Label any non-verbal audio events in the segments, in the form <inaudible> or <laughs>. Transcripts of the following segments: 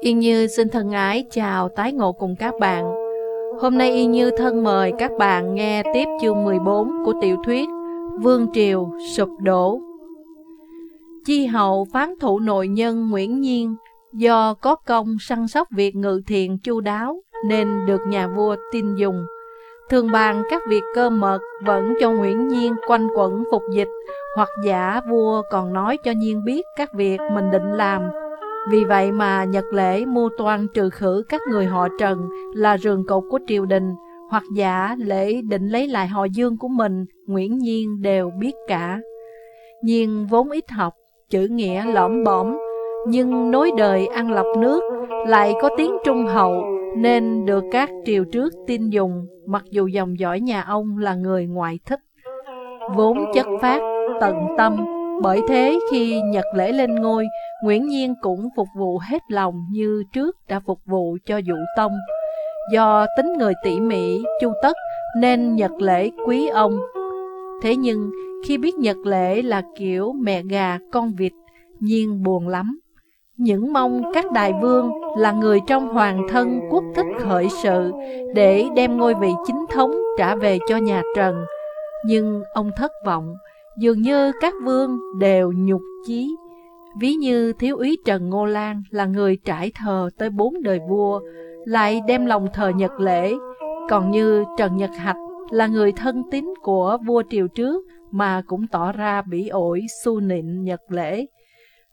Yên Như xin thân ái chào tái ngộ cùng các bạn. Hôm nay Yên Như thân mời các bạn nghe tiếp chương 14 của tiểu thuyết Vương Triều Sụp Đổ. Chi hậu phán thủ nội nhân Nguyễn Nhiên do có công săn sóc việc ngự thiện chu đáo nên được nhà vua tin dùng. Thường bàn các việc cơ mật vẫn cho Nguyễn Nhiên quanh quẩn phục dịch hoặc giả vua còn nói cho Nhiên biết các việc mình định làm vì vậy mà Nhật Lễ mua toan trừ khử các người họ Trần là rường cột của triều đình, hoặc giả lễ định lấy lại họ Dương của mình, Nguyễn Nhiên đều biết cả. Nhiên vốn ít học, chữ nghĩa lõm bõm, nhưng nối đời ăn lọc nước, lại có tiếng trung hậu, nên được các triều trước tin dùng, mặc dù dòng dõi nhà ông là người ngoại thích. Vốn chất phát, tận tâm, bởi thế khi Nhật lễ lên ngôi, Nguyễn Nhiên cũng phục vụ hết lòng như trước đã phục vụ cho Dụ Tông. Do tính người tỉ mỉ, chu tất nên Nhật lễ quý ông. Thế nhưng khi biết Nhật lễ là kiểu mẹ gà con vịt, Nhiên buồn lắm. Những mong các đại vương là người trong hoàng thân quốc thích khởi sự để đem ngôi vị chính thống trả về cho nhà Trần. Nhưng ông thất vọng, dường như các vương đều nhục chí. Ví như thiếu úy Trần Ngô Lan là người trải thờ tới bốn đời vua, lại đem lòng thờ Nhật lễ, còn như Trần Nhật Hạch là người thân tín của vua triều trước mà cũng tỏ ra bỉ ổi su nịnh Nhật lễ.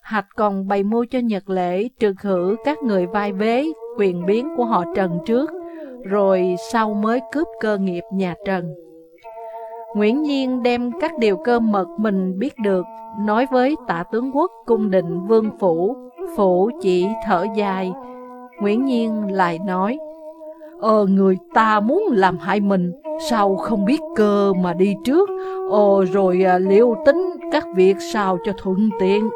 Hạch còn bày mưu cho Nhật lễ trừ khử các người vai vế, quyền biến của họ Trần trước, rồi sau mới cướp cơ nghiệp nhà Trần. Nguyễn Nhiên đem các điều cơ mật mình biết được, nói với tạ tướng quốc cung định vương phủ, phủ chỉ thở dài. Nguyễn Nhiên lại nói, Ờ, người ta muốn làm hại mình, sao không biết cơ mà đi trước, Ờ, rồi à, liệu tính các việc sao cho thuận tiện.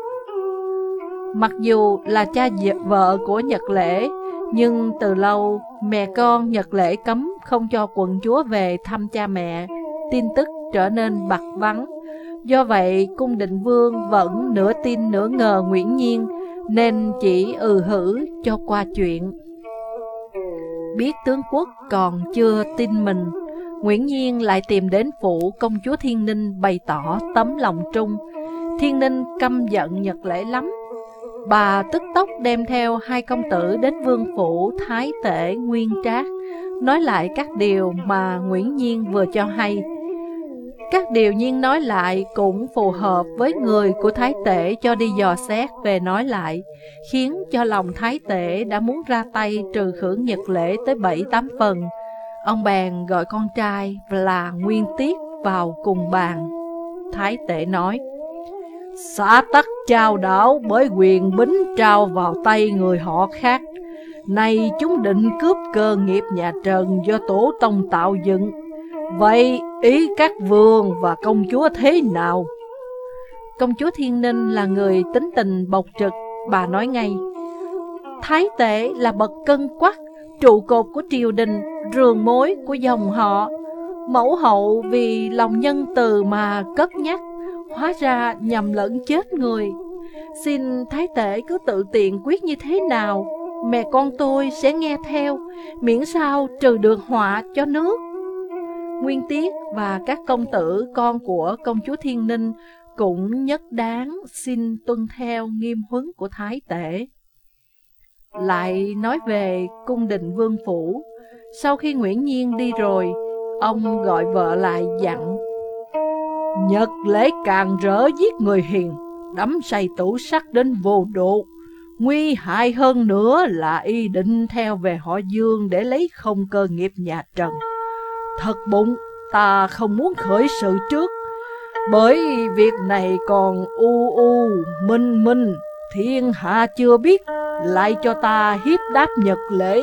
Mặc dù là cha vợ của Nhật Lễ, nhưng từ lâu mẹ con Nhật Lễ cấm không cho quận chúa về thăm cha mẹ, tin tức trở nên bặt vắng. Do vậy, cung định vương vẫn nửa tin nửa ngờ Nguyễn Nhiên, nên chỉ ừ hử cho qua chuyện. Biết tướng quốc còn chưa tin mình, Nguyễn Nhiên lại tìm đến phủ công chúa Thiên Ninh bày tỏ tấm lòng trung. Thiên Ninh căm giận Nhật lễ lắm. Bà tức tốc đem theo hai công tử đến vương phủ Thái Tể Nguyên Trác, nói lại các điều mà Nguyễn Nhiên vừa cho hay. Các điều nhiên nói lại cũng phù hợp với người của Thái Tể cho đi dò xét về nói lại, khiến cho lòng Thái Tể đã muốn ra tay trừ khử nhật lễ tới 7-8 phần. Ông bèn gọi con trai là Nguyên Tiết vào cùng bàn. Thái Tể nói, Xã tắc trao đảo bởi quyền bính trao vào tay người họ khác. Nay chúng định cướp cơ nghiệp nhà Trần do tổ tông tạo dựng Vậy ý các vương và công chúa thế nào? Công chúa Thiên Ninh là người tính tình bộc trực, bà nói ngay. Thái tể là bậc cân quắc, trụ cột của triều đình, rường mối của dòng họ. Mẫu hậu vì lòng nhân từ mà cất nhắc, hóa ra nhầm lẫn chết người. Xin Thái tể cứ tự tiện quyết như thế nào, mẹ con tôi sẽ nghe theo, miễn sao trừ được họa cho nước. Nguyên Tiết và các công tử con của công chúa Thiên Ninh cũng nhất đáng xin tuân theo nghiêm huấn của Thái Tể. Lại nói về cung đình vương phủ, sau khi Nguyễn Nhiên đi rồi, ông gọi vợ lại dặn. Nhật lễ càng rỡ giết người hiền, đắm say tủ sắc đến vô độ. Nguy hại hơn nữa là y định theo về họ Dương để lấy không cơ nghiệp nhà Trần. Thật bụng, ta không muốn khởi sự trước, bởi việc này còn u u, minh minh, thiên hạ chưa biết, lại cho ta hiếp đáp nhật lễ,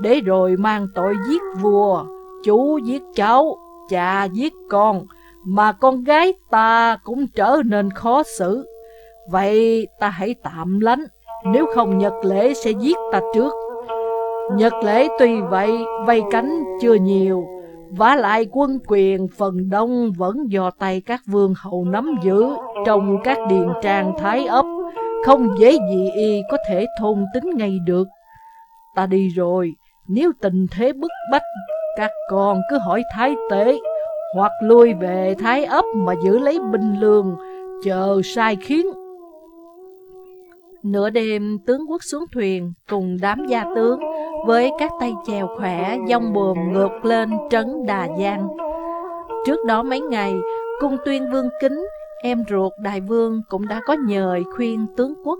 để rồi mang tội giết vua, chú giết cháu, cha giết con, mà con gái ta cũng trở nên khó xử. Vậy ta hãy tạm lánh, nếu không Nhật Lễ sẽ giết ta trước. Nhật Lễ tuy vậy, vây cánh chưa nhiều, và lại quân quyền phần đông vẫn do tay các vương hậu nắm giữ trong các điền trang thái ấp, Không dễ gì y có thể thôn tính ngay được. Ta đi rồi Nếu tình thế bức bách Các con cứ hỏi thái tế Hoặc lui về thái ấp mà giữ lấy binh lương Chờ sai khiến. Nửa đêm tướng quốc xuống thuyền cùng đám gia tướng với các tay chèo khỏe dông buồm ngược lên trấn Đà Giang. Trước đó mấy ngày, cung tuyên vương kính, em ruột đại vương cũng đã có nhời khuyên tướng quốc.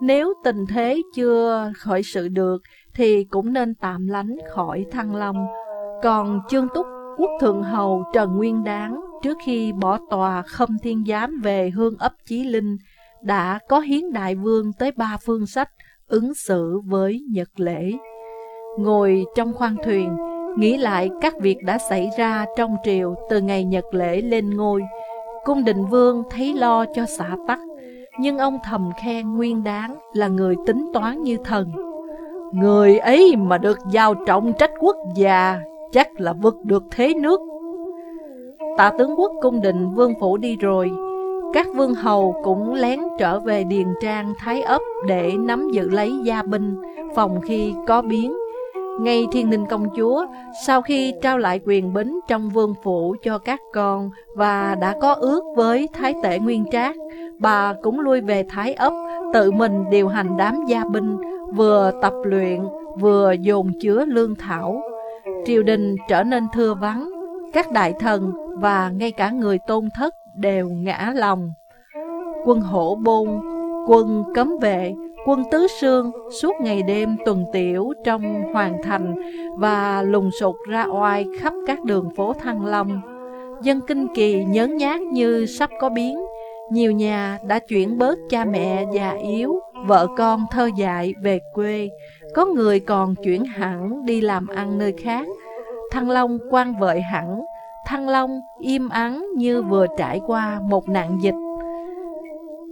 Nếu tình thế chưa khởi sự được thì cũng nên tạm lánh khỏi Thăng Long. Còn Trương Túc quốc thượng hầu Trần Nguyên Đáng trước khi bỏ tòa khâm thiên giám về hương ấp Chí Linh đã có hiến đại vương tới ba phương sách ứng xử với Nhật lễ. Ngồi trong khoang thuyền, nghĩ lại các việc đã xảy ra trong triều từ ngày Nhật lễ lên ngôi, cung đình vương thấy lo cho xã tắc, nhưng ông thầm khen nguyên đáng là người tính toán như thần. Người ấy mà được giao trọng trách quốc gia, chắc là vực được thế nước. Tạ tướng quốc cung đình vương phủ đi rồi, các vương hầu cũng lén trở về Điền Trang Thái ấp để nắm giữ lấy gia binh, phòng khi có biến. Ngay thiên ninh công chúa, sau khi trao lại quyền bính trong vương phủ cho các con và đã có ước với Thái tể Nguyên Trác, bà cũng lui về Thái ấp, tự mình điều hành đám gia binh, vừa tập luyện, vừa dồn chứa lương thảo. Triều đình trở nên thưa vắng, các đại thần và ngay cả người tôn thất đều ngã lòng. Quân hổ bôn, quân cấm vệ, quân tứ sương suốt ngày đêm tuần tiểu trong hoàng thành và lùng sục ra oai khắp các đường phố Thăng Long. Dân kinh kỳ nhớn nhát như sắp có biến, nhiều nhà đã chuyển bớt cha mẹ già yếu, vợ con thơ dại về quê, có người còn chuyển hẳn đi làm ăn nơi khác. Thăng Long quan vợi hẳn, Thăng Long im ắng như vừa trải qua một nạn dịch.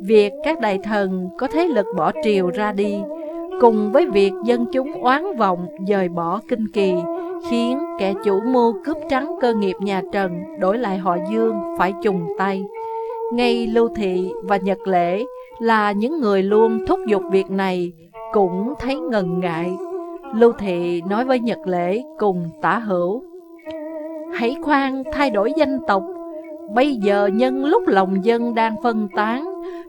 Việc các đại thần có thế lực bỏ triều ra đi, cùng với việc dân chúng oán vọng dời bỏ kinh kỳ, khiến kẻ chủ mưu cướp trắng cơ nghiệp nhà Trần đổi lại họ Dương phải trùng tay. Ngay Lưu Thị và Nhật Lễ là những người luôn thúc giục việc này, cũng thấy ngần ngại. Lưu Thị nói với Nhật Lễ cùng tả hữu Hãy khoan thay đổi danh tộc Bây giờ nhân lúc lòng dân đang phân tán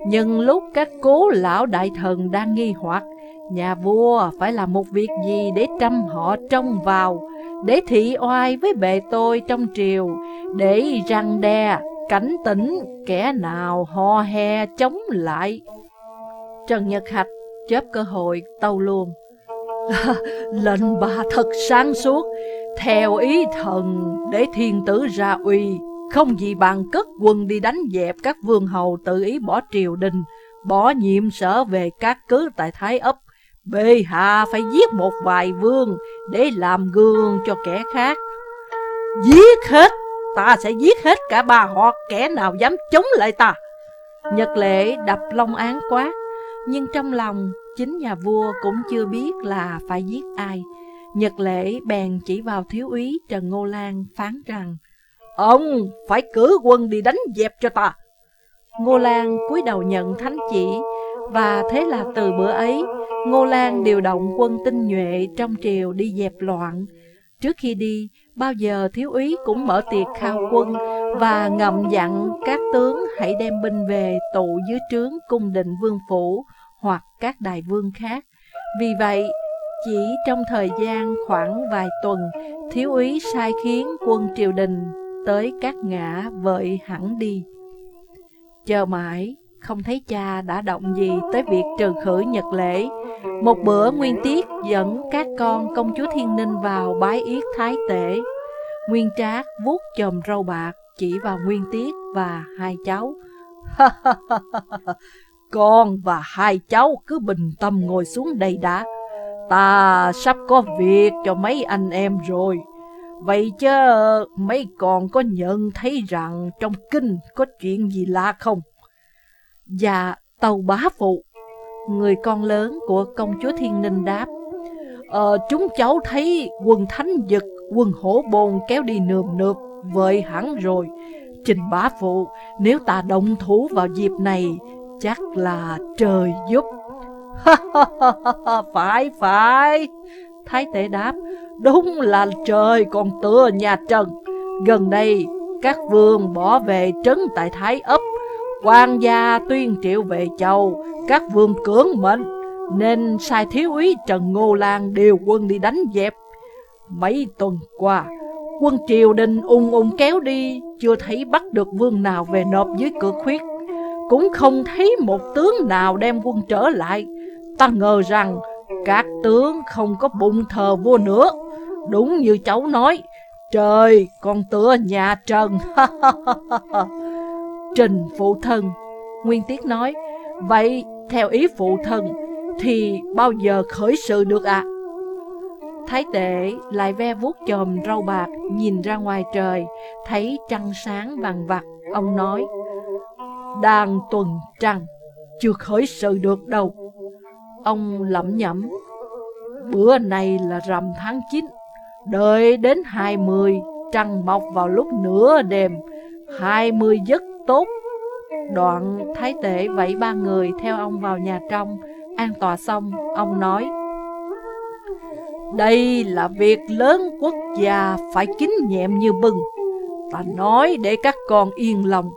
nhưng lúc các cố lão đại thần đang nghi hoặc Nhà vua phải làm một việc gì để trăm họ trông vào? Để thị oai với bề tôi trong triều Để răng đe, cảnh tỉnh kẻ nào ho he chống lại? Trần Nhật Hạch chớp cơ hội tâu luôn. <laughs> Lệnh bà thật sáng suốt theo ý thần để thiên tử ra uy, không gì bằng cất quân đi đánh dẹp các vương hầu tự ý bỏ triều đình, bỏ nhiệm sở về các cứ tại Thái ấp. Bê hạ phải giết một vài vương để làm gương cho kẻ khác. Giết hết, ta sẽ giết hết cả ba họ kẻ nào dám chống lại ta. Nhật lệ đập long án quát, nhưng trong lòng chính nhà vua cũng chưa biết là phải giết ai. Nhật lễ bèn chỉ vào thiếu úy Trần Ngô Lan phán rằng Ông phải cử quân đi đánh dẹp cho ta. Ngô Lan cúi đầu nhận thánh chỉ Và thế là từ bữa ấy Ngô Lan điều động quân tinh nhuệ trong triều đi dẹp loạn. Trước khi đi, bao giờ thiếu úy cũng mở tiệc khao quân Và ngầm dặn các tướng hãy đem binh về tụ dưới trướng cung định vương phủ Hoặc các đại vương khác. Vì vậy, chỉ trong thời gian khoảng vài tuần, thiếu úy sai khiến quân triều đình tới các ngã vợi hẳn đi. Chờ mãi, không thấy cha đã động gì tới việc trừ khử nhật lễ. Một bữa Nguyên Tiết dẫn các con công chúa Thiên Ninh vào bái yết thái tể. Nguyên Trác vuốt chòm râu bạc chỉ vào Nguyên Tiết và hai cháu. <laughs> con và hai cháu cứ bình tâm ngồi xuống đây đã. Ta sắp có việc cho mấy anh em rồi. Vậy chứ mấy con có nhận thấy rằng trong kinh có chuyện gì lạ không? Dạ, tàu bá phụ. Người con lớn của công chúa Thiên Ninh đáp. Ờ, chúng cháu thấy quần thánh giật quần hổ bồn kéo đi nườm nượp, vợi hẳn rồi. Trình bá phụ, nếu ta động thủ vào dịp này, Chắc là trời giúp. <laughs> phải, phải. Thái tế đáp, đúng là trời còn tựa nhà Trần. Gần đây, các vương bỏ về trấn tại Thái ấp. quan gia tuyên triệu về châu, các vương cưỡng mệnh, nên sai thiếu úy Trần Ngô Lan điều quân đi đánh dẹp. Mấy tuần qua, quân triều đình ung ung kéo đi, chưa thấy bắt được vương nào về nộp dưới cửa khuyết. Cũng không thấy một tướng nào đem quân trở lại. Ta ngờ rằng các tướng không có bụng thờ vua nữa. Đúng như cháu nói, trời còn tựa nhà Trần. <laughs> Trình phụ thân, Nguyên Tiết nói, vậy theo ý phụ thân thì bao giờ khởi sự được ạ? À? Thái tể lại ve vuốt chòm rau bạc, nhìn ra ngoài trời, thấy trăng sáng vàng vặt. Ông nói, đang tuần trăng, chưa khởi sự được đâu. Ông lẩm nhẩm, bữa này là rằm tháng 9, đợi đến 20, trăng mọc vào lúc nửa đêm, 20 giấc tốt. Đoạn thái tể vẫy ba người theo ông vào nhà trong, an tòa xong, ông nói, đây là việc lớn quốc gia phải kính nhẹm như bừng. Ta nói để các con yên lòng.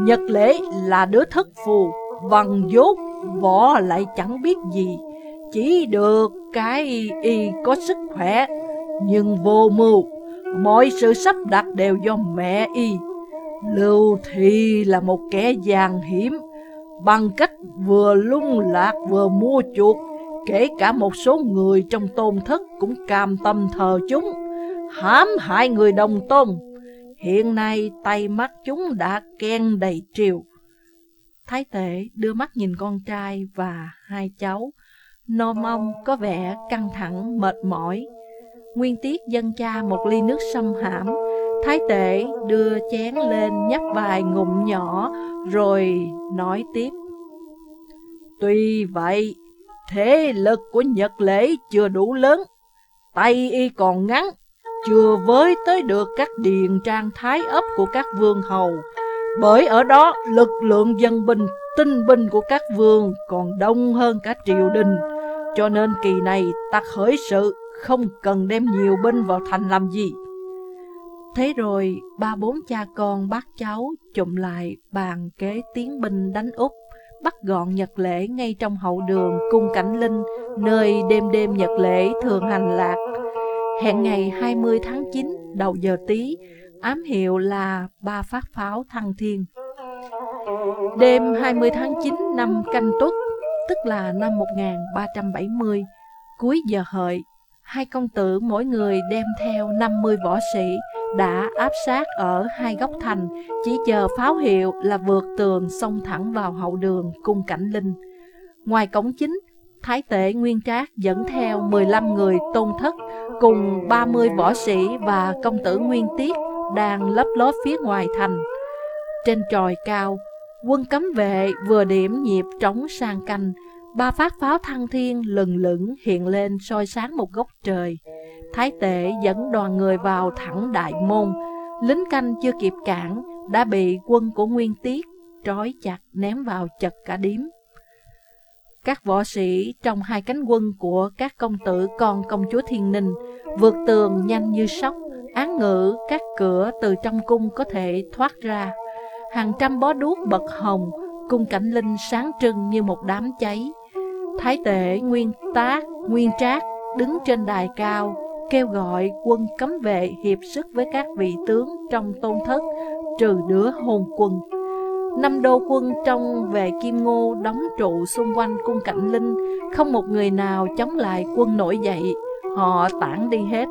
Nhật lễ là đứa thất phù, văn dốt, võ lại chẳng biết gì. Chỉ được cái y có sức khỏe, nhưng vô mưu. Mọi sự sắp đặt đều do mẹ y. Lưu Thị là một kẻ giàn hiểm, bằng cách vừa lung lạc vừa mua chuộc Kể cả một số người trong tôn thất cũng cam tâm thờ chúng, hãm hại người đồng tôn. Hiện nay tay mắt chúng đã ken đầy triều. Thái tể đưa mắt nhìn con trai và hai cháu, nô mong có vẻ căng thẳng, mệt mỏi. Nguyên tiết dân cha một ly nước sâm hãm, Thái tể đưa chén lên nhấp vài ngụm nhỏ rồi nói tiếp. Tuy vậy, Thế lực của Nhật Lễ chưa đủ lớn, tay y còn ngắn, chưa với tới được các điền trang thái ấp của các vương hầu. Bởi ở đó lực lượng dân binh, tinh binh của các vương còn đông hơn cả triều đình. Cho nên kỳ này ta khởi sự không cần đem nhiều binh vào thành làm gì. Thế rồi ba bốn cha con bác cháu chụm lại bàn kế tiến binh đánh Úc bắt gọn nhật lễ ngay trong hậu đường cung cảnh linh, nơi đêm đêm nhật lễ thường hành lạc. Hẹn ngày 20 tháng 9 đầu giờ tí, ám hiệu là ba phát pháo thăng thiên. Đêm 20 tháng 9 năm canh tuất, tức là năm 1370, cuối giờ hợi, hai công tử mỗi người đem theo 50 võ sĩ đã áp sát ở hai góc thành, chỉ chờ pháo hiệu là vượt tường xông thẳng vào hậu đường cung cảnh linh. Ngoài cổng chính, Thái tể Nguyên Trác dẫn theo 15 người tôn thất cùng 30 võ sĩ và công tử Nguyên Tiết đang lấp lót phía ngoài thành. Trên tròi cao, quân cấm vệ vừa điểm nhịp trống sang canh, ba phát pháo thăng thiên lừng lững hiện lên soi sáng một góc trời. Thái tể dẫn đoàn người vào thẳng đại môn, lính canh chưa kịp cản, đã bị quân của Nguyên Tiết trói chặt ném vào chật cả điếm. Các võ sĩ trong hai cánh quân của các công tử con công chúa Thiên Ninh vượt tường nhanh như sóc, án ngự các cửa từ trong cung có thể thoát ra. Hàng trăm bó đuốc bật hồng, cung cảnh linh sáng trưng như một đám cháy. Thái tể Nguyên Tác, Nguyên Trác đứng trên đài cao, kêu gọi quân cấm vệ hiệp sức với các vị tướng trong tôn thất, trừ đứa hồn quân. Năm đô quân trong về Kim Ngô đóng trụ xung quanh cung Cảnh Linh, không một người nào chống lại quân nổi dậy, họ tản đi hết.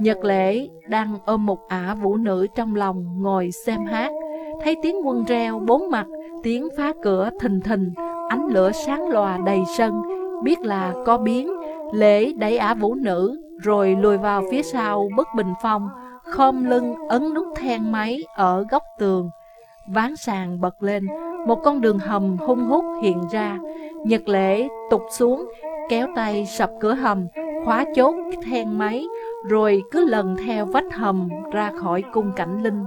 Nhật lễ đang ôm một ả vũ nữ trong lòng ngồi xem hát, thấy tiếng quân reo bốn mặt, tiếng phá cửa thình thình, ánh lửa sáng lòa đầy sân, biết là có biến, lễ đẩy ả vũ nữ rồi lùi vào phía sau bức bình phong, khom lưng ấn nút then máy ở góc tường. Ván sàn bật lên, một con đường hầm hung hút hiện ra. Nhật lễ tụt xuống, kéo tay sập cửa hầm, khóa chốt then máy, rồi cứ lần theo vách hầm ra khỏi cung cảnh linh.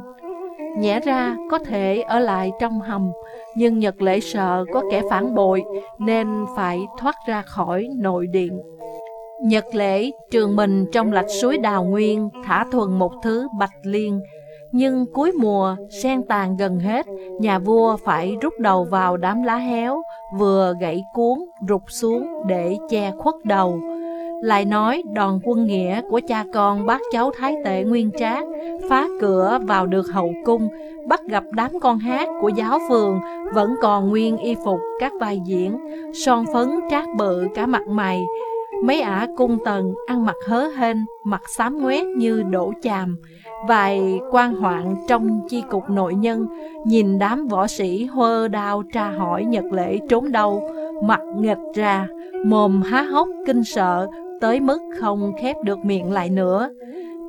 Nhẽ ra có thể ở lại trong hầm, nhưng Nhật Lễ sợ có kẻ phản bội nên phải thoát ra khỏi nội điện. Nhật Lễ trường mình trong lạch suối Đào Nguyên thả thuần một thứ bạch liên, nhưng cuối mùa sen tàn gần hết, nhà vua phải rút đầu vào đám lá héo, vừa gãy cuốn rụt xuống để che khuất đầu. Lại nói đòn quân nghĩa của cha con bác cháu Thái tệ Nguyên Trác phá cửa vào được hậu cung, bắt gặp đám con hát của giáo phường vẫn còn nguyên y phục các vai diễn, son phấn trát bự cả mặt mày. Mấy ả cung tần ăn mặc hớ hên, mặt xám ngoét như đổ chàm. Vài quan hoạn trong chi cục nội nhân nhìn đám võ sĩ hơ đao tra hỏi nhật lễ trốn đâu, mặt nghịch ra, mồm há hốc kinh sợ tới mức không khép được miệng lại nữa.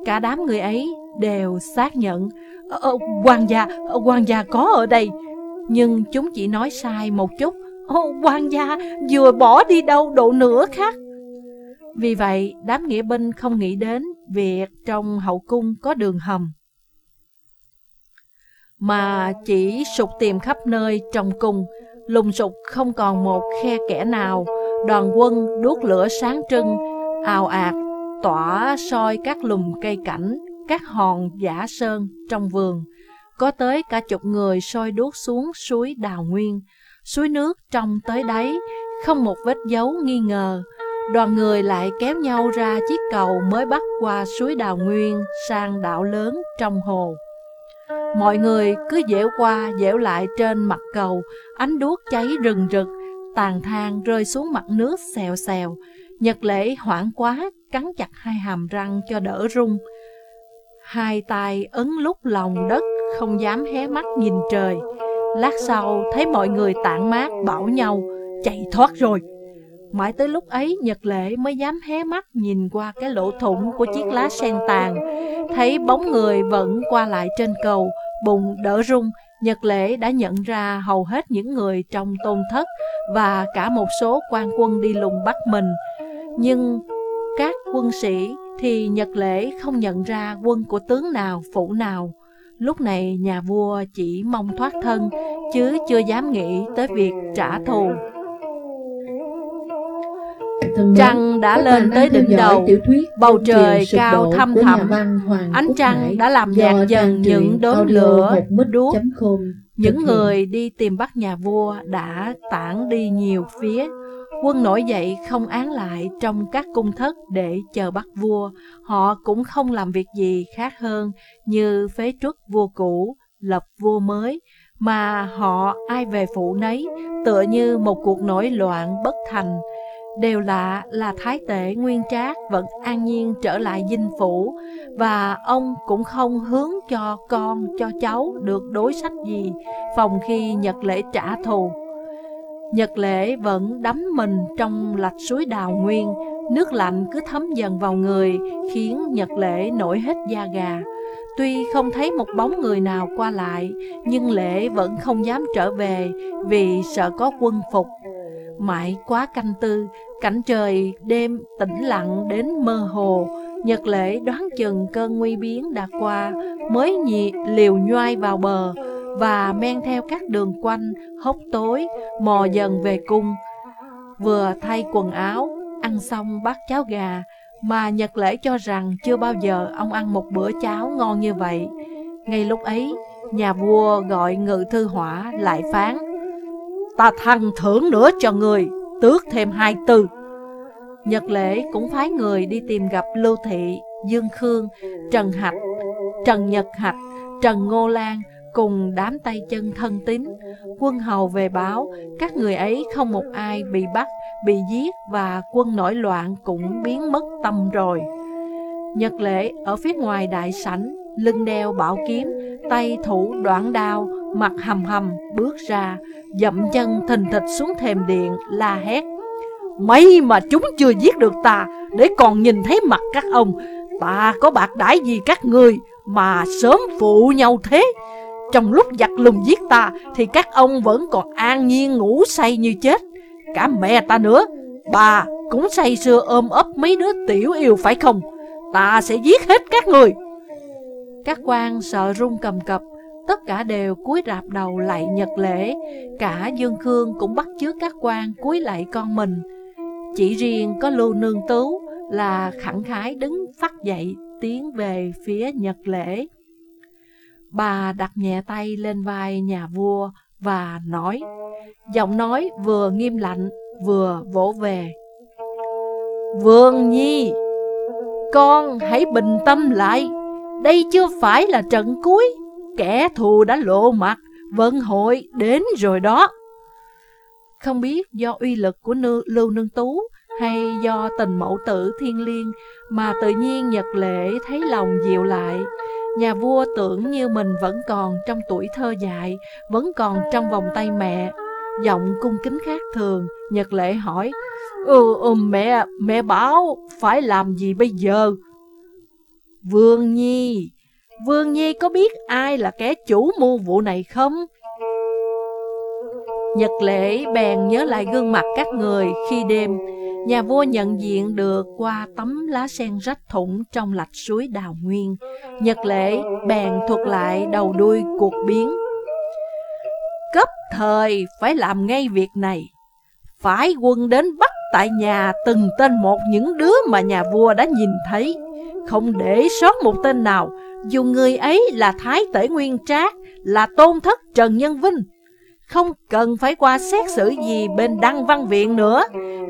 Cả đám người ấy đều xác nhận ờ, ờ quan gia, ờ, quan gia có ở đây. Nhưng chúng chỉ nói sai một chút. Ờ, Ô, quan gia vừa bỏ đi đâu độ nửa khác. Vì vậy, đám nghĩa binh không nghĩ đến việc trong hậu cung có đường hầm. Mà chỉ sụt tìm khắp nơi trong cung, lùng sụt không còn một khe kẻ nào, đoàn quân đốt lửa sáng trưng, ào ạt, tỏa soi các lùm cây cảnh, các hòn giả sơn trong vườn. Có tới cả chục người soi đuốc xuống suối Đào Nguyên, suối nước trong tới đáy, không một vết dấu nghi ngờ. Đoàn người lại kéo nhau ra chiếc cầu mới bắt qua suối Đào Nguyên sang đảo lớn trong hồ. Mọi người cứ dẻo qua dẻo lại trên mặt cầu, ánh đuốc cháy rừng rực, tàn than rơi xuống mặt nước xèo xèo. Nhật lễ hoảng quá, cắn chặt hai hàm răng cho đỡ rung. Hai tay ấn lúc lòng đất, không dám hé mắt nhìn trời. Lát sau thấy mọi người tản mát bảo nhau, chạy thoát rồi. Mãi tới lúc ấy Nhật lễ mới dám hé mắt nhìn qua cái lỗ thủng của chiếc lá sen tàn Thấy bóng người vẫn qua lại trên cầu, bụng đỡ rung Nhật lễ đã nhận ra hầu hết những người trong tôn thất Và cả một số quan quân đi lùng bắt mình nhưng các quân sĩ thì Nhật Lễ không nhận ra quân của tướng nào, phụ nào Lúc này nhà vua chỉ mong thoát thân Chứ chưa dám nghĩ tới việc trả thù Trăng đã lên tới đỉnh đầu, bầu trời cao thăm thẳm, ánh trăng đã làm nhạt dần những đốm lửa đuốc. Những người đi tìm bắt nhà vua đã tản đi nhiều phía. Quân nổi dậy không án lại trong các cung thất để chờ bắt vua. Họ cũng không làm việc gì khác hơn như phế truất vua cũ, lập vua mới, mà họ ai về phụ nấy, tựa như một cuộc nổi loạn bất thành. Đều lạ là Thái tể Nguyên Trác vẫn an nhiên trở lại dinh phủ Và ông cũng không hướng cho con, cho cháu được đối sách gì Phòng khi Nhật Lễ trả thù Nhật Lễ vẫn đắm mình trong lạch suối đào nguyên. Nước lạnh cứ thấm dần vào người Khiến Nhật Lễ nổi hết da gà. Tuy không thấy một bóng người nào qua lại Nhưng Lễ vẫn không dám trở về Vì sợ có quân phục. Mãi quá canh tư, cảnh trời đêm tĩnh lặng đến mơ hồ, Nhật lễ đoán chừng cơn nguy biến đã qua, mới nhị liều nhoai vào bờ, và men theo các đường quanh, hốc tối, mò dần về cung. Vừa thay quần áo, ăn xong bát cháo gà, mà Nhật lễ cho rằng chưa bao giờ ông ăn một bữa cháo ngon như vậy. Ngay lúc ấy, nhà vua gọi ngự thư hỏa lại phán ta thăng thưởng nữa cho người, tước thêm hai tư. Nhật lễ cũng phái người đi tìm gặp Lưu Thị, Dương Khương, Trần Hạch, Trần Nhật Hạch, Trần Ngô Lan cùng đám tay chân thân tín. Quân hầu về báo, các người ấy không một ai bị bắt, bị giết và quân nổi loạn cũng biến mất tâm rồi. Nhật lễ ở phía ngoài đại sảnh, lưng đeo bảo kiếm, tay thủ đoạn đao, mặt hầm hầm bước ra, dậm chân thình thịch xuống thềm điện, la hét. Mấy mà chúng chưa giết được ta, để còn nhìn thấy mặt các ông, ta có bạc đãi gì các người mà sớm phụ nhau thế. Trong lúc giặc lùng giết ta thì các ông vẫn còn an nhiên ngủ say như chết. Cả mẹ ta nữa, bà cũng say sưa ôm ấp mấy đứa tiểu yêu phải không? Ta sẽ giết hết các người. Các quan sợ run cầm cập, tất cả đều cúi rạp đầu lạy nhật lễ, cả Dương Khương cũng bắt chước các quan cúi lạy con mình. Chỉ riêng có Lưu Nương Tú là khẳng khái đứng phát dậy tiến về phía nhật lễ. Bà đặt nhẹ tay lên vai nhà vua và nói, giọng nói vừa nghiêm lạnh vừa vỗ về. Vương Nhi, con hãy bình tâm lại, đây chưa phải là trận cuối, kẻ thù đã lộ mặt, vận hội đến rồi đó. Không biết do uy lực của nư, Lưu Nương Tú hay do tình mẫu tử thiên liêng mà tự nhiên Nhật Lệ thấy lòng dịu lại. Nhà vua tưởng như mình vẫn còn trong tuổi thơ dại, vẫn còn trong vòng tay mẹ. Giọng cung kính khác thường, Nhật Lệ hỏi, Ừ, ừ mẹ, mẹ bảo phải làm gì bây giờ? Vương Nhi, Vương Nhi có biết ai là kẻ chủ mưu vụ này không? Nhật lệ bèn nhớ lại gương mặt các người khi đêm Nhà vua nhận diện được qua tấm lá sen rách thủng trong lạch suối đào nguyên. Nhật lễ bèn thuật lại đầu đuôi cuộc biến. Cấp thời phải làm ngay việc này. Phải quân đến bắt tại nhà từng tên một những đứa mà nhà vua đã nhìn thấy. Không để sót một tên nào, Dù người ấy là Thái Tể Nguyên Trác, Là tôn thất Trần Nhân Vinh không cần phải qua xét xử gì bên Đăng Văn Viện nữa.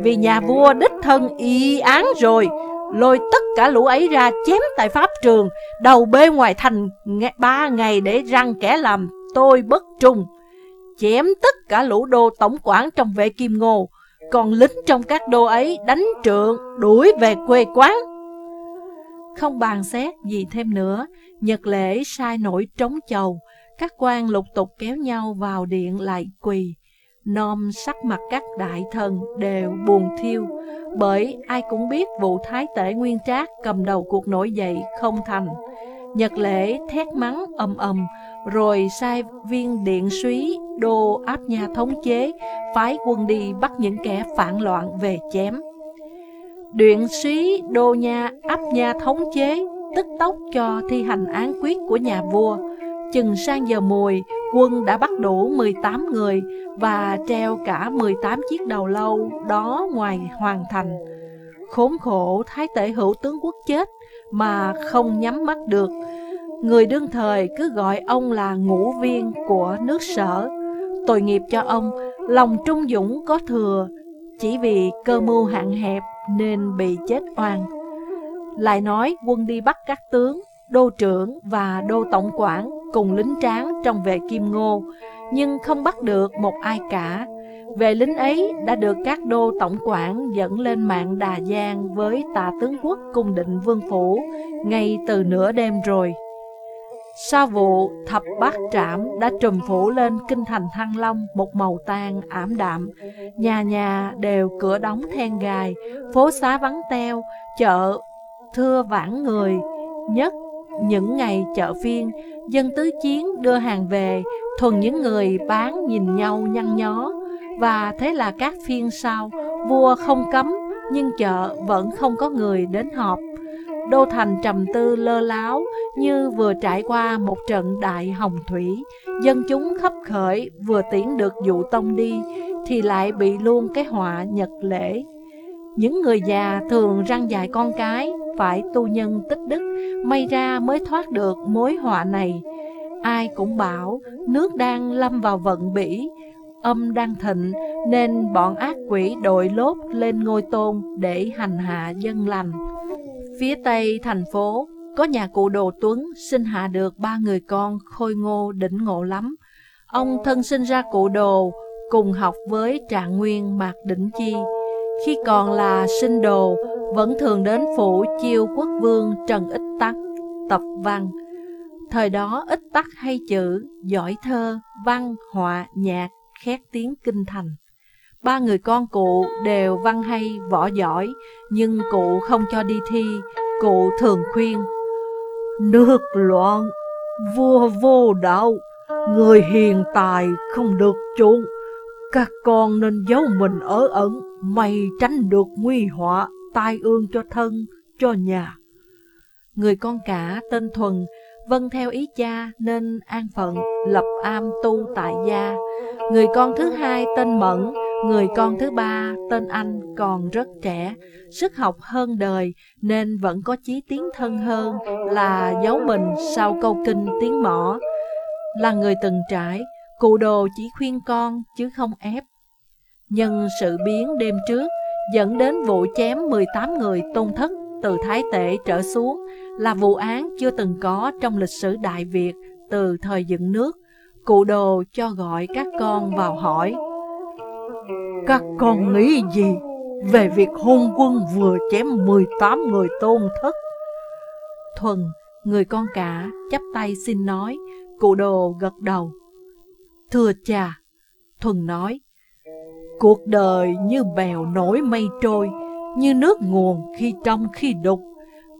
Vì nhà vua đích thân y án rồi, Lôi tất cả lũ ấy ra chém tại Pháp trường, Đầu bê ngoài thành ba ngày để răng kẻ làm tôi bất trung. Chém tất cả lũ đô tổng quản trong vệ Kim Ngô, Còn lính trong các đô ấy đánh trượng đuổi về quê quán. Không bàn xét gì thêm nữa, Nhật lễ sai nổi trống chầu các quan lục tục kéo nhau vào điện lại quỳ. Nom sắc mặt các đại thần đều buồn thiêu, Bởi ai cũng biết vụ thái tể nguyên trác cầm đầu cuộc nổi dậy không thành. Nhật lễ thét mắng ầm ầm, Rồi sai viên điện suý, đô áp nhà thống chế, Phái quân đi bắt những kẻ phản loạn về chém. Điện suý, đô nha áp nha thống chế, Tức tốc cho thi hành án quyết của nhà vua. Chừng sang giờ mùi, quân đã bắt đủ 18 người và treo cả 18 chiếc đầu lâu đó ngoài hoàn thành. Khốn khổ thái tể hữu tướng quốc chết mà không nhắm mắt được. Người đương thời cứ gọi ông là ngũ viên của nước sở. Tội nghiệp cho ông, lòng trung dũng có thừa, chỉ vì cơ mưu hạn hẹp nên bị chết oan. Lại nói quân đi bắt các tướng, đô trưởng và đô tổng quản cùng lính tráng trong vệ Kim Ngô, nhưng không bắt được một ai cả. Về lính ấy đã được các đô tổng quản dẫn lên mạng Đà Giang với tà tướng quốc cung định vương phủ ngay từ nửa đêm rồi. Sau vụ thập bát trảm đã trùm phủ lên kinh thành Thăng Long một màu tan ảm đạm, nhà nhà đều cửa đóng then gài, phố xá vắng teo, chợ thưa vãn người, nhất những ngày chợ phiên, dân tứ chiến đưa hàng về, thuần những người bán nhìn nhau nhăn nhó. Và thế là các phiên sau, vua không cấm, nhưng chợ vẫn không có người đến họp. Đô thành trầm tư lơ láo như vừa trải qua một trận đại hồng thủy, dân chúng khắp khởi vừa tiễn được dụ tông đi, thì lại bị luôn cái họa nhật lễ. Những người già thường răng dài con cái, phải tu nhân tích đức, may ra mới thoát được mối họa này. Ai cũng bảo nước đang lâm vào vận bỉ, âm đang thịnh nên bọn ác quỷ đội lốt lên ngôi tôn để hành hạ dân lành. Phía tây thành phố có nhà cụ Đồ Tuấn sinh hạ được ba người con khôi ngô đỉnh ngộ lắm. Ông thân sinh ra cụ Đồ cùng học với Trạng Nguyên Mạc Đỉnh Chi. Khi còn là sinh đồ, vẫn thường đến phủ chiêu quốc vương Trần Ích Tắc, tập văn. Thời đó Ích Tắc hay chữ, giỏi thơ, văn, họa, nhạc, khét tiếng kinh thành. Ba người con cụ đều văn hay, võ giỏi, nhưng cụ không cho đi thi, cụ thường khuyên. Nước loạn, vua vô đạo, người hiền tài không được chuộng. Các con nên giấu mình ở ẩn, mày tránh được nguy họa tai ương cho thân, cho nhà. Người con cả tên Thuần vâng theo ý cha nên an phận lập am tu tại gia. Người con thứ hai tên Mẫn, người con thứ ba tên Anh còn rất trẻ, sức học hơn đời nên vẫn có chí tiến thân hơn là giấu mình sau câu kinh tiếng mỏ. Là người từng trải, cụ đồ chỉ khuyên con chứ không ép. Nhân sự biến đêm trước dẫn đến vụ chém 18 người tôn thất từ Thái Tể trở xuống là vụ án chưa từng có trong lịch sử Đại Việt từ thời dựng nước. Cụ đồ cho gọi các con vào hỏi. Các con nghĩ gì về việc hôn quân vừa chém 18 người tôn thất? Thuần, người con cả, chắp tay xin nói, cụ đồ gật đầu. Thưa cha, Thuần nói, cuộc đời như bèo nổi mây trôi, như nước nguồn khi trong khi đục,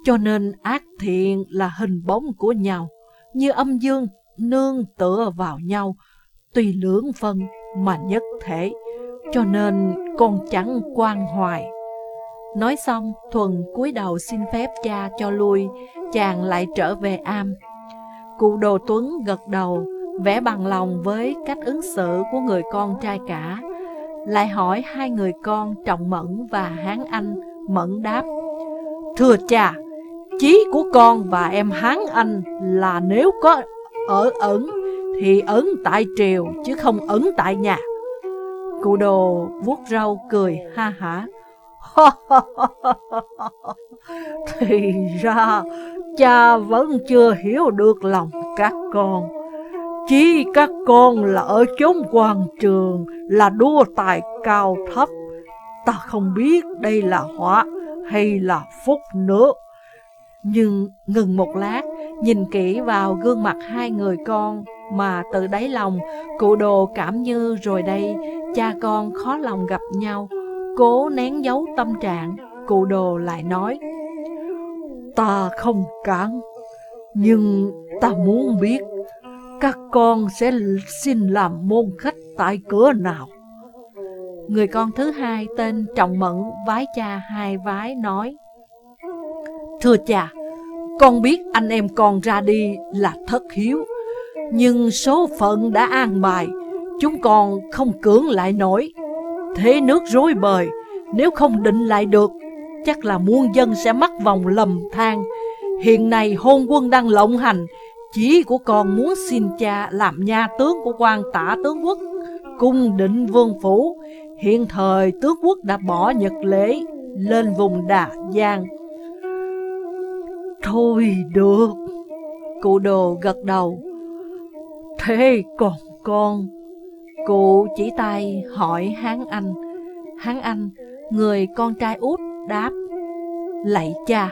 cho nên ác thiện là hình bóng của nhau, như âm dương nương tựa vào nhau, tùy lưỡng phân mà nhất thể, cho nên con chẳng quan hoài. Nói xong, Thuần cúi đầu xin phép cha cho lui, chàng lại trở về am. Cụ Đồ Tuấn gật đầu, vẽ bằng lòng với cách ứng xử của người con trai cả. Lại hỏi hai người con Trọng Mẫn và Hán Anh, Mẫn đáp. Thưa cha, chí của con và em Hán Anh là nếu có ở ẩn thì ẩn tại triều chứ không ẩn tại nhà. Cụ đồ vuốt râu cười ha hả. <laughs> thì ra cha vẫn chưa hiểu được lòng các con. Chỉ các con là ở chốn quan trường là đua tài cao thấp. Ta không biết đây là họa hay là phúc nữa. Nhưng ngừng một lát, nhìn kỹ vào gương mặt hai người con mà từ đáy lòng, cụ đồ cảm như rồi đây, cha con khó lòng gặp nhau, cố nén giấu tâm trạng, cụ đồ lại nói, Ta không cản, nhưng ta muốn biết các con sẽ xin làm môn khách tại cửa nào. Người con thứ hai tên Trọng Mẫn vái cha hai vái nói, Thưa cha, con biết anh em con ra đi là thất hiếu, nhưng số phận đã an bài, chúng con không cưỡng lại nổi. Thế nước rối bời, nếu không định lại được, chắc là muôn dân sẽ mắc vòng lầm than. Hiện nay hôn quân đang lộng hành, chỉ của con muốn xin cha làm nha tướng của quan tả tướng quốc, cung định vương phủ. Hiện thời tướng quốc đã bỏ nhật lễ lên vùng Đà Giang. Thôi được Cụ đồ gật đầu. Thế còn con Cụ chỉ tay hỏi Hán Anh. Hán Anh Người con trai út đáp Lạy cha.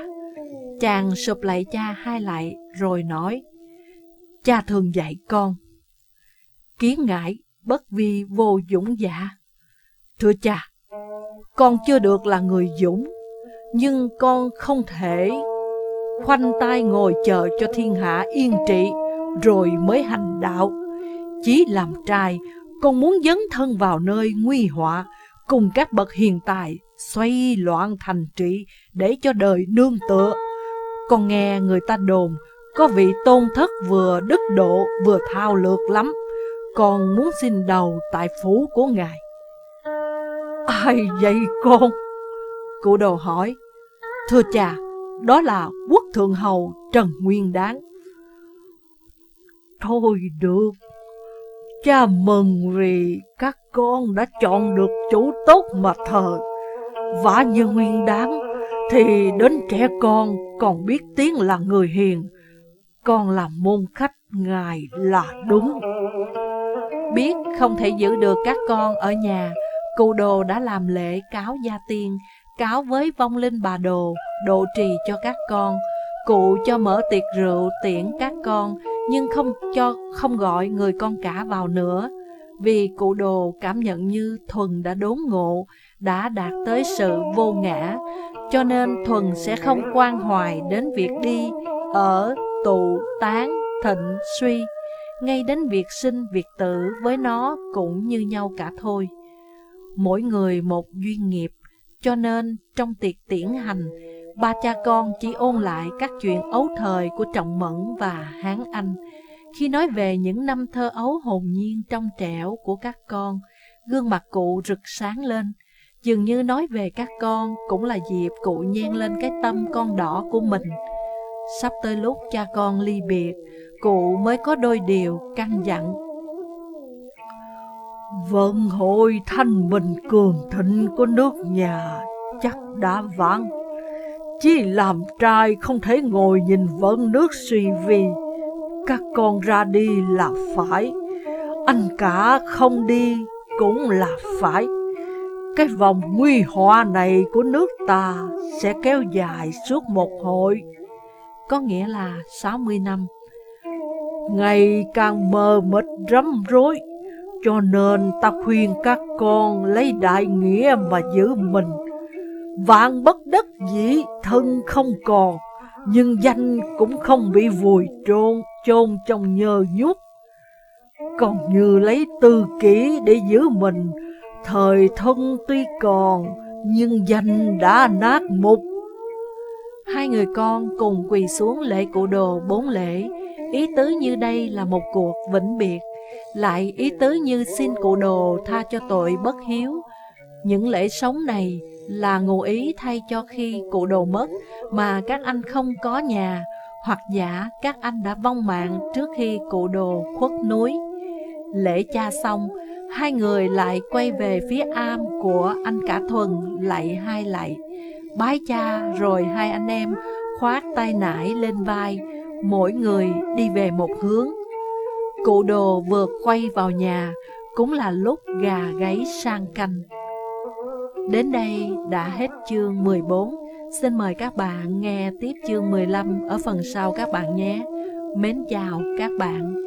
Chàng sụp lạy cha hai lại Rồi nói Cha thường dạy con Kiến ngại bất vi vô dũng dạ Thưa cha Con chưa được là người dũng Nhưng con không thể khoanh tay ngồi chờ cho thiên hạ yên trị, rồi mới hành đạo. Chí làm trai, con muốn dấn thân vào nơi nguy họa, cùng các bậc hiền tài, xoay loạn thành trị để cho đời nương tựa. Con nghe người ta đồn, có vị tôn thất vừa đức độ vừa thao lược lắm, con muốn xin đầu tại phủ của ngài. Ai vậy con? Cụ đồ hỏi, thưa cha, đó là quốc thượng hầu Trần Nguyên Đáng. Thôi được, cha mừng vì các con đã chọn được chủ tốt mà thờ. Vả như Nguyên Đáng thì đến trẻ con còn biết tiếng là người hiền. Con làm môn khách ngài là đúng. Biết không thể giữ được các con ở nhà, cụ đồ đã làm lễ cáo gia tiên, cáo với vong linh bà đồ, độ trì cho các con. Cụ cho mở tiệc rượu tiễn các con, nhưng không cho không gọi người con cả vào nữa. Vì cụ đồ cảm nhận như Thuần đã đốn ngộ, đã đạt tới sự vô ngã, cho nên Thuần sẽ không quan hoài đến việc đi, ở, tụ, tán, thịnh, suy. Ngay đến việc sinh, việc tử với nó cũng như nhau cả thôi. Mỗi người một duyên nghiệp, cho nên trong tiệc tiễn hành, ba cha con chỉ ôn lại các chuyện ấu thời của Trọng Mẫn và Hán Anh. Khi nói về những năm thơ ấu hồn nhiên trong trẻo của các con, gương mặt cụ rực sáng lên. Dường như nói về các con cũng là dịp cụ nhen lên cái tâm con đỏ của mình. Sắp tới lúc cha con ly biệt, cụ mới có đôi điều căn dặn. Vâng, vận hội thanh bình cường thịnh của nước nhà chắc đã vắng. Chỉ làm trai không thể ngồi nhìn vận nước suy vi. Các con ra đi là phải, anh cả không đi cũng là phải. Cái vòng nguy họa này của nước ta sẽ kéo dài suốt một hội, có nghĩa là 60 năm. Ngày càng mờ mịt rắm rối, cho nên ta khuyên các con lấy đại nghĩa mà giữ mình. Vạn bất đất dĩ thân không còn, nhưng danh cũng không bị vùi trôn, chôn trong nhơ nhút. Còn như lấy tư kỷ để giữ mình, thời thân tuy còn, nhưng danh đã nát mục. Hai người con cùng quỳ xuống lễ cụ đồ bốn lễ, ý tứ như đây là một cuộc vĩnh biệt, lại ý tứ như xin cụ đồ tha cho tội bất hiếu. Những lễ sống này là ngụ ý thay cho khi cụ đồ mất mà các anh không có nhà, hoặc giả các anh đã vong mạng trước khi cụ đồ khuất núi. Lễ cha xong, hai người lại quay về phía am của anh cả thuần lạy hai lạy. Bái cha rồi hai anh em khoát tay nải lên vai, mỗi người đi về một hướng. Cụ đồ vừa quay vào nhà, cũng là lúc gà gáy sang canh. Đến đây đã hết chương 14. Xin mời các bạn nghe tiếp chương 15 ở phần sau các bạn nhé. Mến chào các bạn.